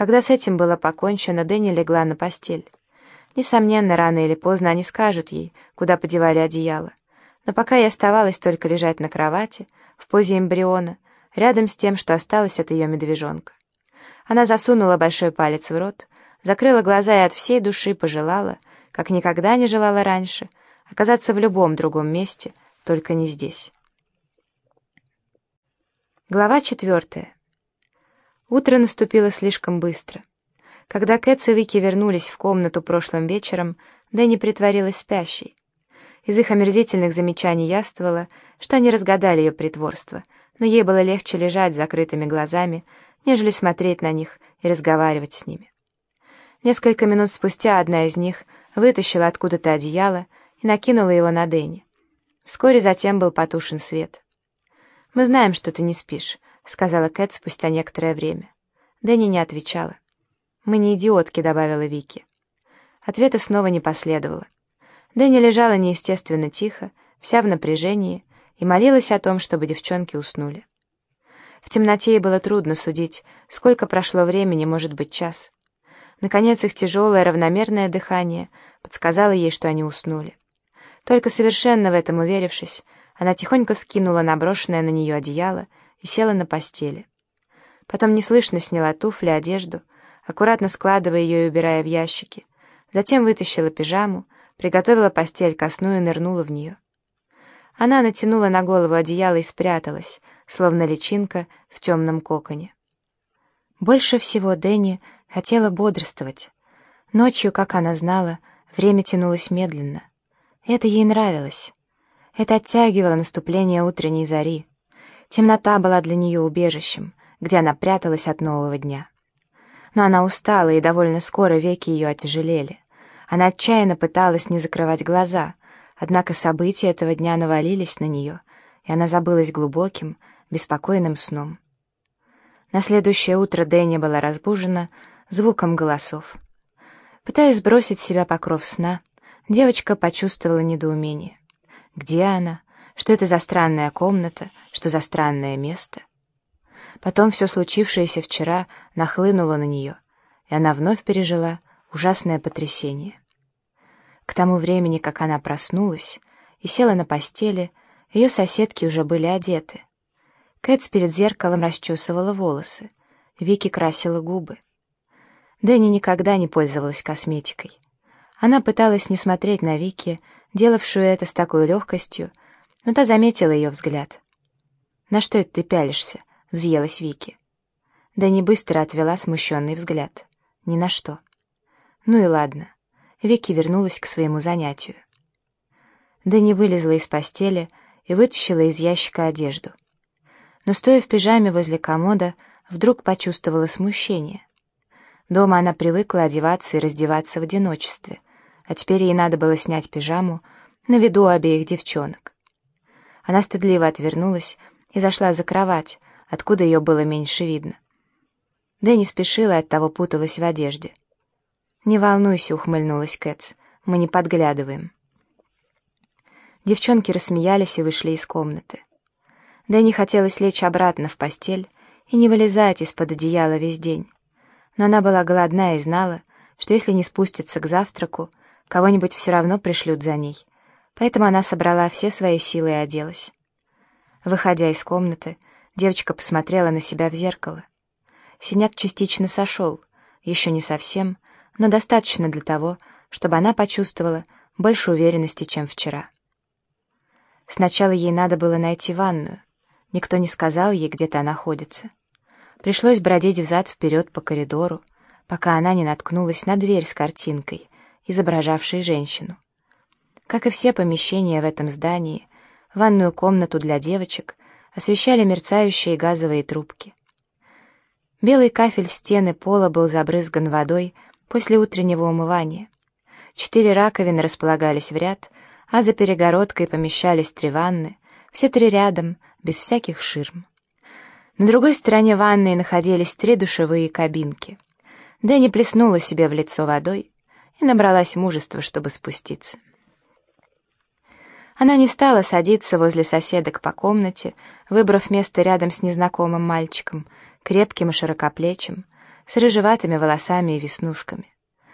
Когда с этим было покончено, Дэнни легла на постель. Несомненно, рано или поздно они скажут ей, куда подевали одеяло. Но пока ей оставалось только лежать на кровати, в позе эмбриона, рядом с тем, что осталось от ее медвежонка. Она засунула большой палец в рот, закрыла глаза и от всей души пожелала, как никогда не желала раньше, оказаться в любом другом месте, только не здесь. Глава четвертая. Утро наступило слишком быстро. Когда Кэтс и Вики вернулись в комнату прошлым вечером, Дэнни притворилась спящей. Из их омерзительных замечаний яствовало, что они разгадали ее притворство, но ей было легче лежать с закрытыми глазами, нежели смотреть на них и разговаривать с ними. Несколько минут спустя одна из них вытащила откуда-то одеяло и накинула его на Дэнни. Вскоре затем был потушен свет. «Мы знаем, что ты не спишь», — сказала Кэт спустя некоторое время. Дэнни не отвечала. «Мы не идиотки», — добавила Вики. Ответа снова не последовало. Дэнни лежала неестественно тихо, вся в напряжении, и молилась о том, чтобы девчонки уснули. В темноте ей было трудно судить, сколько прошло времени, может быть, час. Наконец их тяжелое равномерное дыхание подсказало ей, что они уснули. Только совершенно в этом уверившись, она тихонько скинула наброшенное на нее одеяло и села на постели. Потом неслышно сняла туфли, одежду, аккуратно складывая ее и убирая в ящики. Затем вытащила пижаму, приготовила постель ко сну и нырнула в нее. Она натянула на голову одеяло и спряталась, словно личинка в темном коконе. Больше всего Дэнни хотела бодрствовать. Ночью, как она знала, время тянулось медленно. Это ей нравилось. Это оттягивало наступление утренней зари. Темнота была для нее убежищем, где она пряталась от нового дня. Но она устала, и довольно скоро веки ее отяжелели. Она отчаянно пыталась не закрывать глаза, однако события этого дня навалились на нее, и она забылась глубоким, беспокойным сном. На следующее утро Дэнни была разбужена звуком голосов. Пытаясь сбросить с себя покров сна, девочка почувствовала недоумение. Где она? Что это за странная комната? Что за странное место? Потом все случившееся вчера нахлынуло на нее, и она вновь пережила ужасное потрясение. К тому времени, как она проснулась и села на постели, ее соседки уже были одеты. Кэтс перед зеркалом расчесывала волосы, Вики красила губы. Дэнни никогда не пользовалась косметикой. Она пыталась не смотреть на Вики, делавшую это с такой легкостью, но та заметила ее взгляд. «На что это ты пялишься?» — взъелась Вики. Дэнни быстро отвела смущенный взгляд. «Ни на что». «Ну и ладно». Вики вернулась к своему занятию. Дэнни вылезла из постели и вытащила из ящика одежду но, стоя в пижаме возле комода, вдруг почувствовала смущение. Дома она привыкла одеваться и раздеваться в одиночестве, а теперь ей надо было снять пижаму на виду обеих девчонок. Она стыдливо отвернулась и зашла за кровать, откуда ее было меньше видно. Дэнни спешила и оттого путалась в одежде. «Не волнуйся», — ухмыльнулась Кэтс, — «мы не подглядываем». Девчонки рассмеялись и вышли из комнаты. Дэнни хотелось лечь обратно в постель и не вылезать из-под одеяла весь день. Но она была голодна и знала, что если не спустится к завтраку, кого-нибудь все равно пришлют за ней. Поэтому она собрала все свои силы и оделась. Выходя из комнаты, девочка посмотрела на себя в зеркало. Синяк частично сошел, еще не совсем, но достаточно для того, чтобы она почувствовала больше уверенности, чем вчера. Сначала ей надо было найти ванную, Никто не сказал ей, где та находится. Пришлось бродить взад-вперед по коридору, пока она не наткнулась на дверь с картинкой, изображавшей женщину. Как и все помещения в этом здании, ванную комнату для девочек освещали мерцающие газовые трубки. Белый кафель стены пола был забрызган водой после утреннего умывания. Четыре раковины располагались в ряд, а за перегородкой помещались три ванны, все три рядом, без всяких ширм. На другой стороне ванной находились три душевые кабинки. Дэнни плеснула себе в лицо водой и набралась мужества, чтобы спуститься. Она не стала садиться возле соседок по комнате, выбрав место рядом с незнакомым мальчиком, крепким и широкоплечим, с рыжеватыми волосами и веснушками.